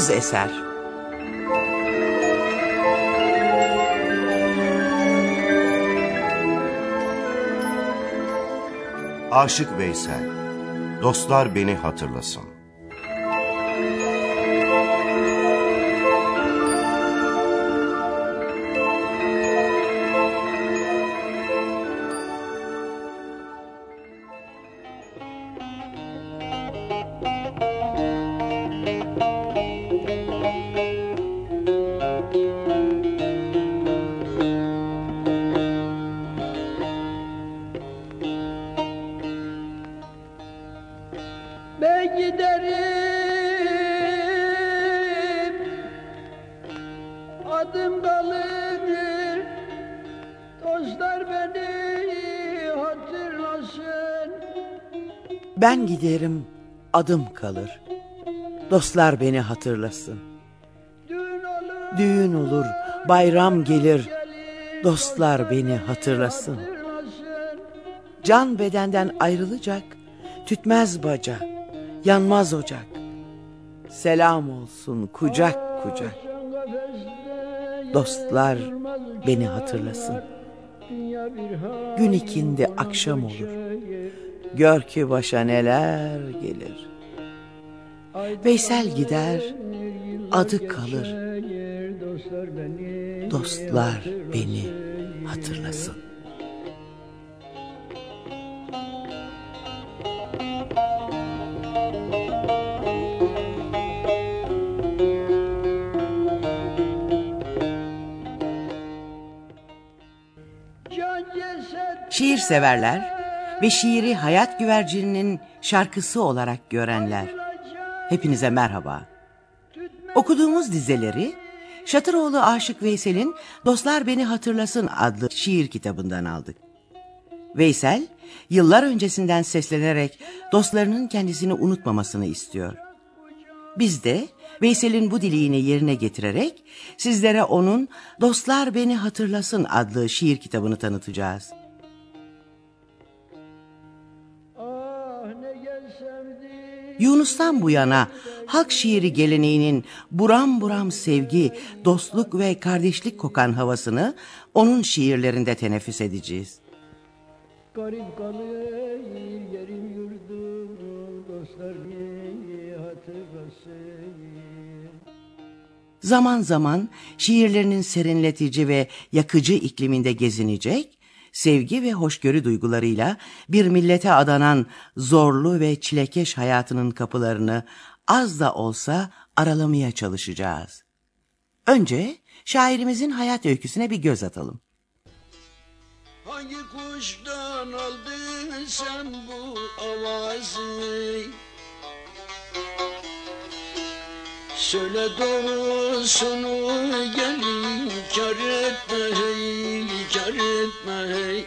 Sessiz Eser. Aşık Veysel Dostlar beni hatırlasın Ben giderim adım kalır. Dostlar beni hatırlasın. Düğün olur bayram gelir. Dostlar beni hatırlasın. Can bedenden ayrılacak Tütmez baca Yanmaz ocak. Selam olsun kucak kucak. Dostlar beni hatırlasın. Gün ikindi akşam olur Gör ki başa neler gelir. Veysel gider Adı kalır. Dostlar beni hatırlasın. Şiir severler ve şiiri hayat güvercininin şarkısı olarak görenler. Hepinize merhaba. Okuduğumuz dizeleri Şatıroğlu Aşık Veysel'in Dostlar Beni Hatırlasın adlı şiir kitabından aldık. Veysel, yıllar öncesinden seslenerek dostlarının kendisini unutmamasını istiyor. Biz de Veysel'in bu dileğini yerine getirerek sizlere onun Dostlar Beni Hatırlasın adlı şiir kitabını tanıtacağız. Yunus'tan bu yana halk şiiri geleneğinin buram buram sevgi, dostluk ve kardeşlik kokan havasını onun şiirlerinde teneffüs edeceğiz. Garip kalır yerim yurdum Dostlar hatırlasın Zaman zaman şiirlerinin serinletici ve yakıcı ikliminde gezinecek, sevgi ve hoşgörü duygularıyla bir millete adanan zorlu ve çilekeş hayatının kapılarını az da olsa aralamaya çalışacağız. Önce şairimizin hayat öyküsüne bir göz atalım. Hangi kuştan aldın sen bu avazı? Söyle doğrusunu gelin kar etme kar etme hey,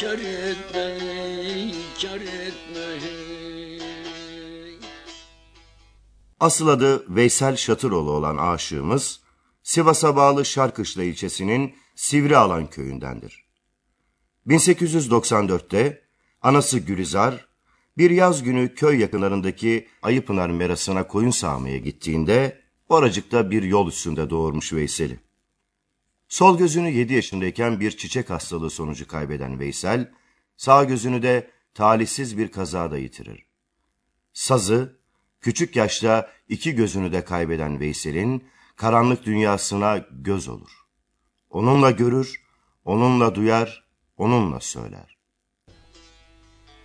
kar etme hey, kar etme hey. Asıl adı Veysel Şatıroğlu olan aşığımız, Sivas'a bağlı Şarkışla ilçesinin Sivrialan köyündendir. 1894'te anası Gülizar, bir yaz günü köy yakınlarındaki Ayıpınar merasına koyun sağmaya gittiğinde, oracıkta bir yol üstünde doğurmuş Veysel'i. Sol gözünü 7 yaşındayken bir çiçek hastalığı sonucu kaybeden Veysel, sağ gözünü de talihsiz bir kazada yitirir. Sazı, küçük yaşta iki gözünü de kaybeden Veysel'in karanlık dünyasına göz olur. Onunla görür, onunla duyar, onunla söyler.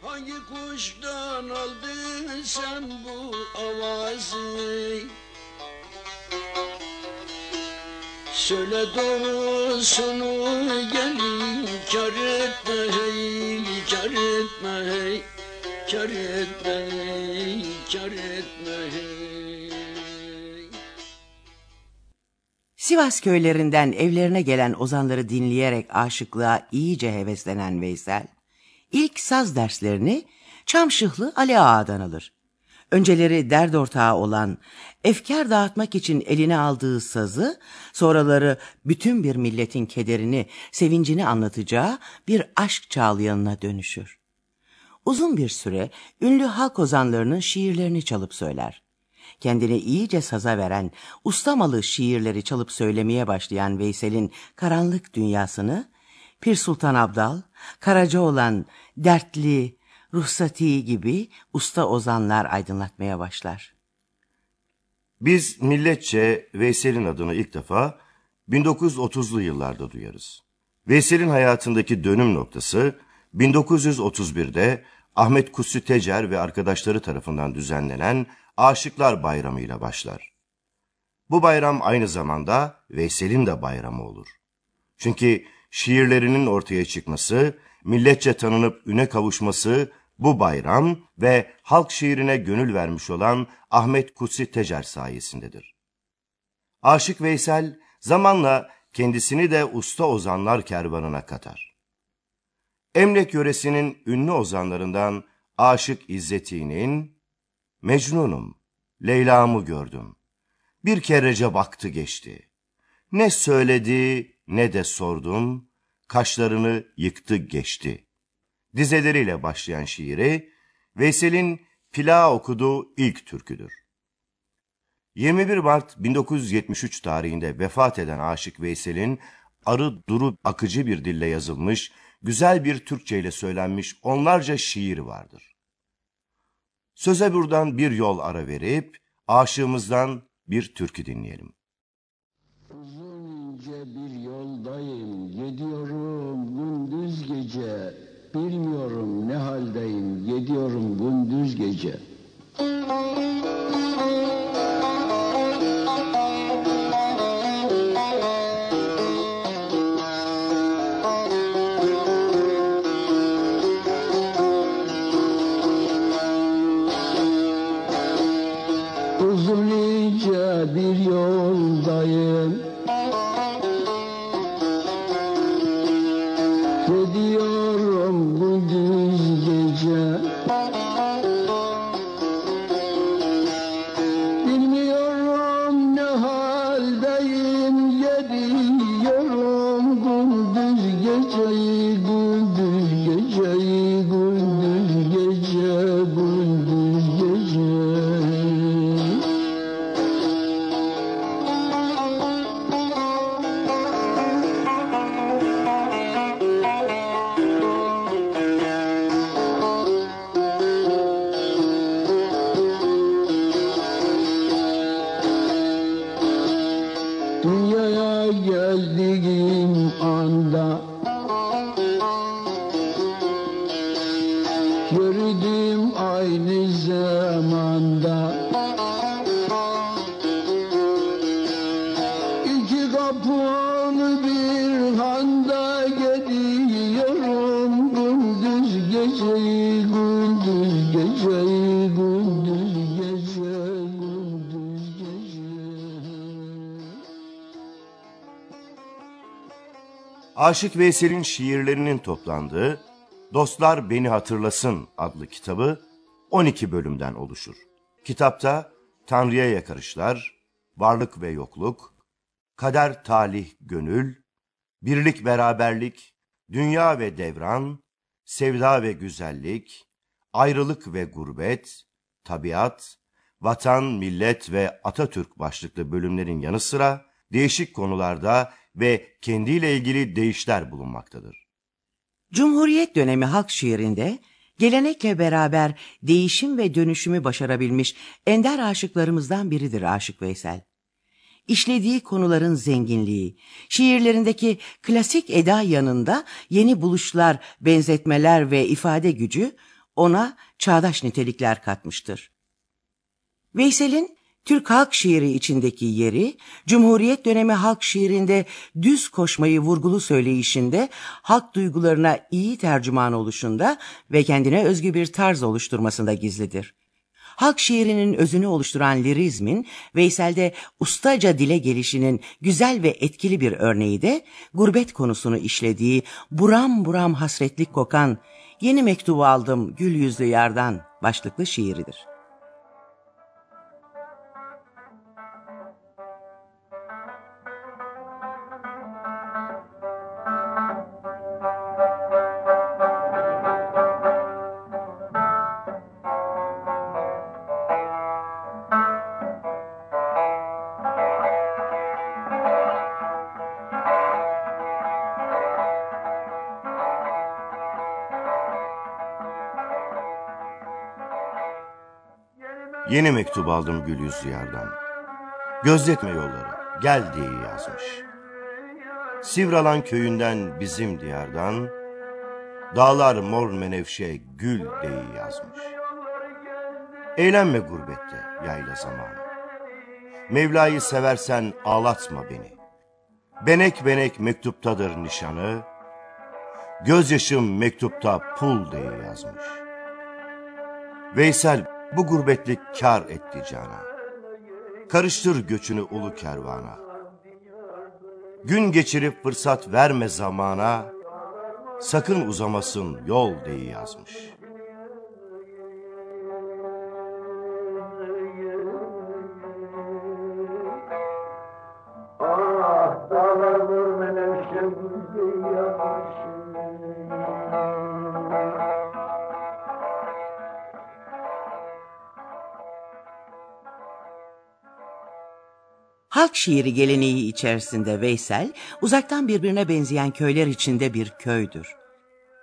Hangi kuştan aldın sen bu avazı? Söyle doğrusunu gelin kar etme hey, kar etme hey, kar etme hey, kar etme hey. Sivas köylerinden evlerine gelen ozanları dinleyerek aşıklığa iyice heveslenen Veysel, ilk saz derslerini Çamşıhlı Ali Ağa'dan alır. Önceleri dert ortağı olan, efkar dağıtmak için eline aldığı sazı, sonraları bütün bir milletin kederini, sevincini anlatacağı bir aşk çağlayanına dönüşür. Uzun bir süre ünlü halk ozanlarının şiirlerini çalıp söyler. kendini iyice saza veren, ustamalı şiirleri çalıp söylemeye başlayan Veysel'in karanlık dünyasını, Pir Sultan Abdal, Karacaoğlan, Dertli, Ruhsati gibi usta ozanlar aydınlatmaya başlar. Biz milletçe Veysel'in adını ilk defa 1930'lu yıllarda duyarız. Veysel'in hayatındaki dönüm noktası 1931'de Ahmet Kutsi Tecer ve arkadaşları tarafından düzenlenen Aşıklar Bayramı ile başlar. Bu bayram aynı zamanda Veysel'in de bayramı olur. Çünkü şiirlerinin ortaya çıkması, milletçe tanınıp üne kavuşması bu bayram ve halk şiirine gönül vermiş olan Ahmet Kutsi Tecer sayesindedir. Aşık Veysel zamanla kendisini de usta ozanlar kervanına katar. Emlek yöresinin ünlü ozanlarından Aşık İzzeti'nin Mecnunum, Leyla'mı gördüm. Bir kerece baktı geçti. Ne söyledi ne de sordum, kaşlarını yıktı geçti. Dizeleriyle başlayan şiiri, Veysel'in Pila okuduğu ilk türküdür. 21 Mart 1973 tarihinde vefat eden Aşık Veysel'in arı duru akıcı bir dille yazılmış, güzel bir Türkçe ile söylenmiş onlarca şiir vardır. Söze buradan bir yol ara verip aşığımızdan bir türkü dinleyelim. Uzunca bir yoldayım, gidiyorum. Bilmiyorum ne haldeyim, gidiyorum gündüz gece. Geceyi, gündüz geceyi, gündüz gece, gündüz gece Aşık Veysel'in şiirlerinin toplandığı Dostlar Beni Hatırlasın adlı kitabı 12 bölümden oluşur. Kitapta Tanrı'ya yakarışlar, varlık ve yokluk, kader talih gönül, birlik beraberlik, dünya ve devran, sevda ve güzellik, ayrılık ve gurbet, tabiat, vatan, millet ve Atatürk başlıklı bölümlerin yanı sıra değişik konularda ve kendiyle ilgili deyişler bulunmaktadır. Cumhuriyet dönemi halk şiirinde gelenekle beraber değişim ve dönüşümü başarabilmiş ender aşıklarımızdan biridir Aşık Veysel. İşlediği konuların zenginliği, şiirlerindeki klasik eda yanında yeni buluşlar, benzetmeler ve ifade gücü ona çağdaş nitelikler katmıştır. Veysel'in Türk halk şiiri içindeki yeri, Cumhuriyet dönemi halk şiirinde düz koşmayı vurgulu söyleyişinde, halk duygularına iyi tercüman oluşunda ve kendine özgü bir tarz oluşturmasında gizlidir. Halk şiirinin özünü oluşturan lirizmin, Veysel'de ustaca dile gelişinin güzel ve etkili bir örneği de, gurbet konusunu işlediği, buram buram hasretlik kokan, Yeni mektubu aldım gül yüzlü yardan başlıklı şiiridir. Yeni mektup aldım gül yüzlü yerden. Gözletme yolları, gel diye yazmış. Sivralan köyünden bizim diyardan, dağlar mor menevşe gül diye yazmış. Eğlenme gurbette yayla zamanı. Mevla'yı seversen ağlatma beni. Benek benek mektuptadır nişanı, gözyaşım mektupta pul diye yazmış. Veysel bu gurbetlik kar etti cana. Karıştır göçünü ulu kervana. Gün geçirip fırsat verme zamana, sakın uzamasın yol diye yazmış. Halk şiiri geleneği içerisinde Veysel, uzaktan birbirine benzeyen köyler içinde bir köydür.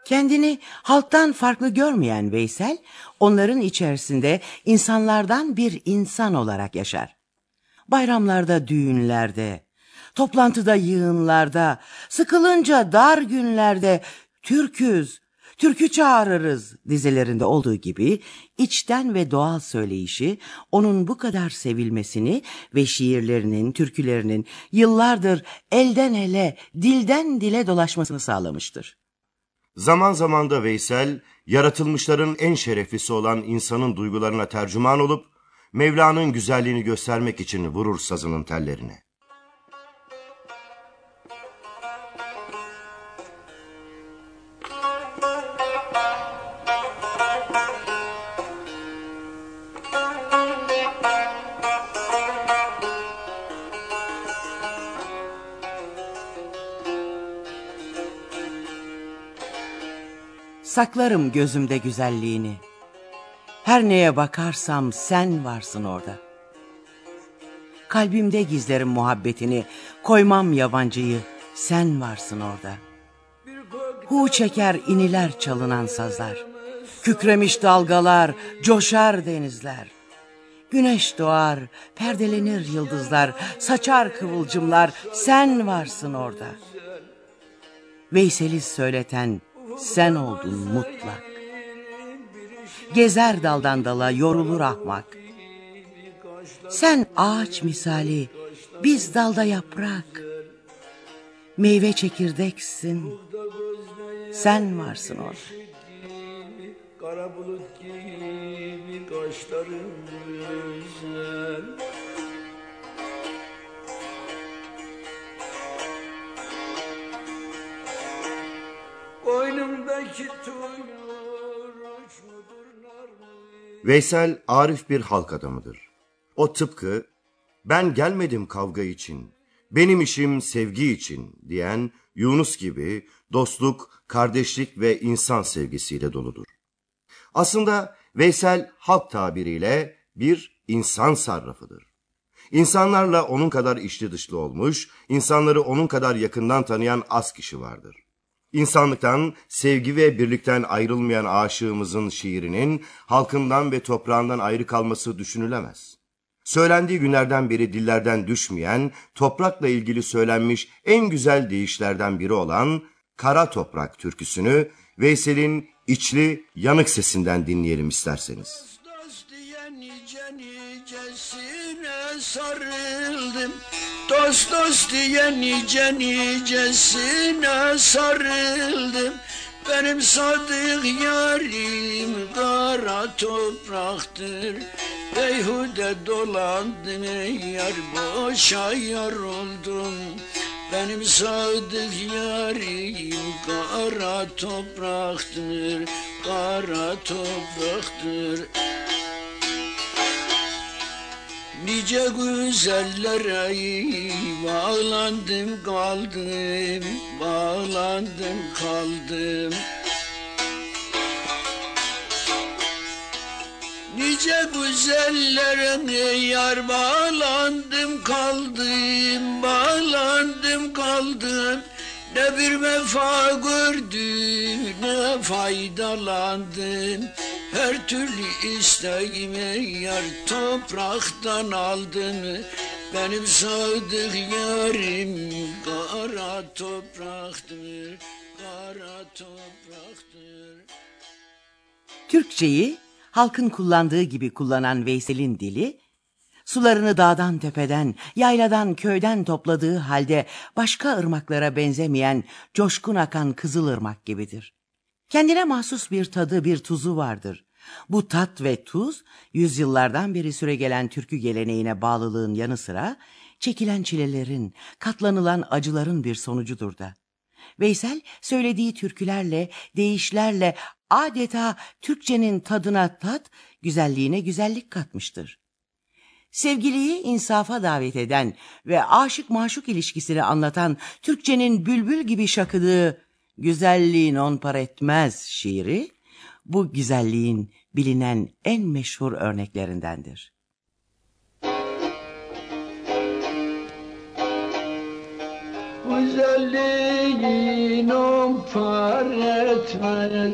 Kendini halktan farklı görmeyen Veysel, onların içerisinde insanlardan bir insan olarak yaşar. Bayramlarda, düğünlerde, toplantıda, yığınlarda, sıkılınca dar günlerde türküz, türkü çağırırız dizelerinde olduğu gibi içten ve doğal söyleyişi onun bu kadar sevilmesini ve şiirlerinin, türkülerinin yıllardır elden ele, dilden dile dolaşmasını sağlamıştır. Zaman zaman da Veysel, yaratılmışların en şereflisi olan insanın duygularına tercüman olup, Mevla'nın güzelliğini göstermek için vurur sazının tellerine. Saklarım gözümde güzelliğini. Her neye bakarsam sen varsın orada. Kalbimde gizlerim muhabbetini, koymam yabancıyı, sen varsın orada. Hu çeker iniler çalınan sazlar. Kükremiş dalgalar, coşar denizler. Güneş doğar, perdelenir yıldızlar, saçar kıvılcımlar, sen varsın orada. Veysel'i söyleten sen oldun mutlak. Gezer daldan dala yorulur ahmak. Sen ağaç misali, biz dalda yaprak. Meyve çekirdeksin, sen varsın orada. Kara bulut gibi kaşların güzel. Mı? Veysel arif bir halk adamıdır. O tıpkı ben gelmedim kavga için, benim işim sevgi için diyen Yunus gibi dostluk, kardeşlik ve insan sevgisiyle doludur. Aslında Veysel halk tabiriyle bir insan sarrafıdır. İnsanlarla onun kadar içli dışlı olmuş, insanları onun kadar yakından tanıyan az kişi vardır. İnsanlıktan, sevgi ve birlikten ayrılmayan aşığımızın şiirinin halkından ve toprağından ayrı kalması düşünülemez. Söylendiği günlerden beri dillerden düşmeyen, toprakla ilgili söylenmiş en güzel deyişlerden biri olan Kara Toprak türküsünü Veysel'in içli, yanık sesinden dinleyelim isterseniz. Dost diye nice sarıldım Dost dost diye nice nicesine sarıldım. Benim sadık yarim kara topraktır. Beyhude dolandım yar boşa yar oldum. Benim sadık yarim kara topraktır, kara topraktır. Nice güzellere bağlandım kaldım, bağlandım kaldım. Nice güzellere yar bağlandım kaldım, bağlandım kaldım. Ne bir vefa gördüm, ne faydalandım. Her türlü isteğimi yar topraktan aldı? Benim sadık yarim kara topraktır, kara topraktır. Türkçeyi halkın kullandığı gibi kullanan Veysel'in dili, sularını dağdan tepeden, yayladan köyden topladığı halde başka ırmaklara benzemeyen coşkun akan kızılırmak gibidir. Kendine mahsus bir tadı, bir tuzu vardır. Bu tat ve tuz, yüzyıllardan beri süregelen türkü geleneğine bağlılığın yanı sıra, çekilen çilelerin, katlanılan acıların bir sonucudur da. Veysel söylediği türkülerle, deyişlerle adeta Türkçenin tadına tat, güzelliğine güzellik katmıştır. Sevgiliyi insafa davet eden ve aşık maşuk ilişkisini anlatan Türkçenin bülbül gibi şakıdığı Güzelliğin on par etmez şiiri, bu güzelliğin bilinen en meşhur örneklerindendir. Güzelliğin on par etmez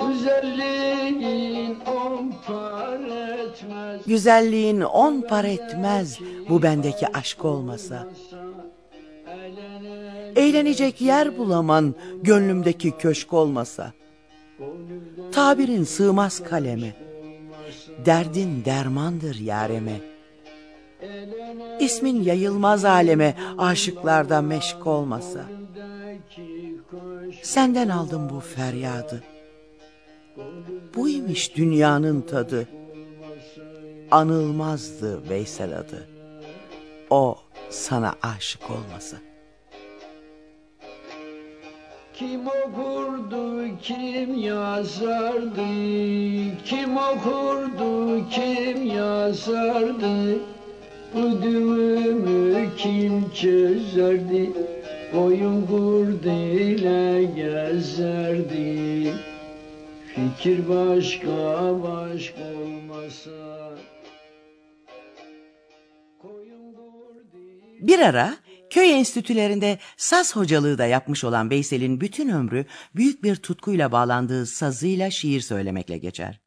Güzelliğin on par etmez Güzelliğin on par etmez bu bendeki aşk olmasa. Eğlenecek yer bulaman gönlümdeki köşk olmasa. Tabirin sığmaz kaleme. Derdin dermandır yareme. İsmin yayılmaz aleme aşıklarda meşk olmasa. Senden aldım bu feryadı. Buymuş dünyanın tadı. Anılmazdı Veysel adı. O sana aşık olmasa. Kim okurdu, kim yazardı? Kim okurdu, kim yazardı? Bu düğümü kim çözerdi? Boyun kurduyla gezerdi. Fikir başka başka olmasa. Bir ara köy enstitülerinde saz hocalığı da yapmış olan Veysel'in bütün ömrü büyük bir tutkuyla bağlandığı sazıyla şiir söylemekle geçer.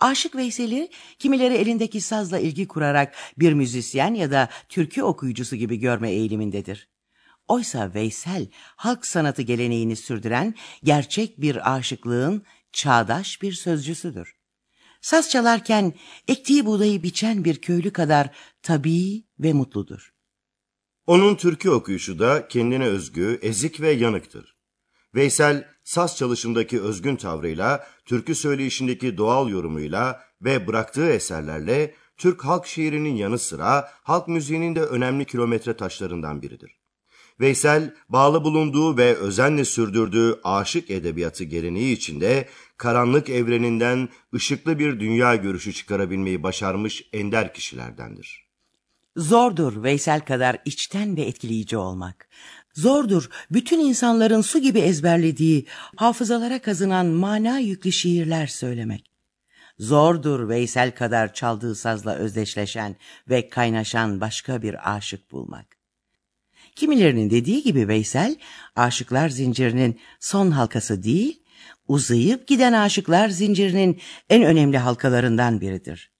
Aşık Veysel'i kimileri elindeki sazla ilgi kurarak bir müzisyen ya da türkü okuyucusu gibi görme eğilimindedir. Oysa Veysel halk sanatı geleneğini sürdüren gerçek bir aşıklığın çağdaş bir sözcüsüdür. Saz çalarken ektiği buğdayı biçen bir köylü kadar tabii ve mutludur. Onun türkü okuyuşu da kendine özgü, ezik ve yanıktır. Veysel, saz çalışındaki özgün tavrıyla, türkü söyleyişindeki doğal yorumuyla ve bıraktığı eserlerle Türk halk şiirinin yanı sıra halk müziğinin de önemli kilometre taşlarından biridir. Veysel, bağlı bulunduğu ve özenle sürdürdüğü aşık edebiyatı geleneği içinde karanlık evreninden ışıklı bir dünya görüşü çıkarabilmeyi başarmış ender kişilerdendir. Zordur Veysel kadar içten ve etkileyici olmak. Zordur bütün insanların su gibi ezberlediği, hafızalara kazınan mana yüklü şiirler söylemek. Zordur Veysel kadar çaldığı sazla özdeşleşen ve kaynaşan başka bir aşık bulmak. Kimilerinin dediği gibi Veysel, aşıklar zincirinin son halkası değil, uzayıp giden aşıklar zincirinin en önemli halkalarından biridir.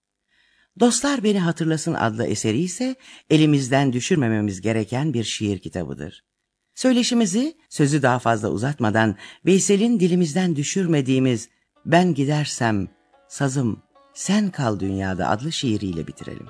Dostlar Beni Hatırlasın adlı eseri ise elimizden düşürmememiz gereken bir şiir kitabıdır. Söyleşimizi sözü daha fazla uzatmadan Veysel'in dilimizden düşürmediğimiz Ben Gidersem Sazım Sen Kal Dünyada adlı şiiriyle bitirelim.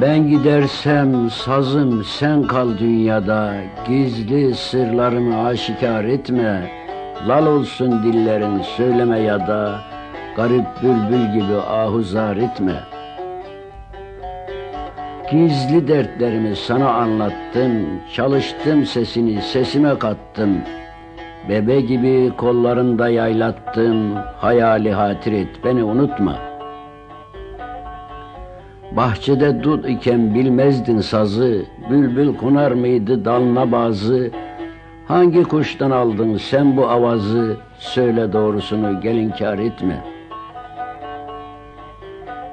Ben gidersem sazım sen kal dünyada Gizli sırlarımı aşikar etme Lal olsun dillerin söyleme ya da Garip bülbül gibi ahuzar etme Gizli dertlerimi sana anlattım Çalıştım sesini sesime kattım Bebe gibi kollarında yaylattım Hayali hatir et beni unutma.'' Bahçede dut iken bilmezdin sazı, bülbül konar mıydı dalına bazı? Hangi kuştan aldın sen bu avazı, söyle doğrusunu gel inkar etme.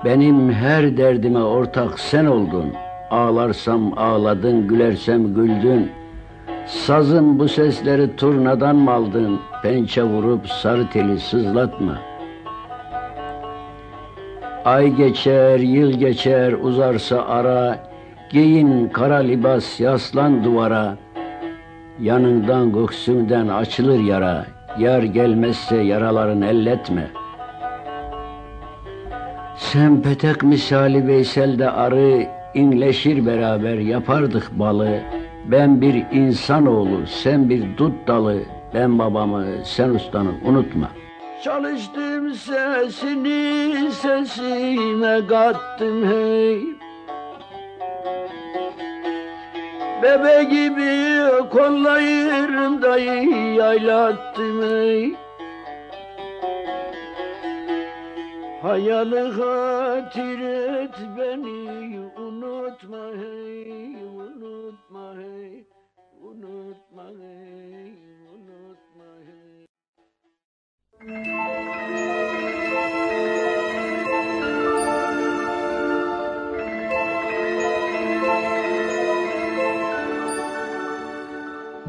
Benim her derdime ortak sen oldun, ağlarsam ağladın, gülersem güldün. Sazın bu sesleri turnadan mı aldın? Pençe vurup sarı teli sızlatma. Ay geçer, yıl geçer, uzarsa ara, giyin kara libas, yaslan duvara. Yanından göksünden açılır yara, yar gelmezse yaraların elletme. Sen petek misali Veysel'de arı, inleşir beraber yapardık balı. Ben bir insanoğlu, sen bir dut dalı, ben babamı, sen ustanı unutma. Çalıştım sesini sesime kattım hey Bebe gibi kollarında yaylattım hey Hayalı hatir et beni unutma hey unutma hey unutma hey unutma hey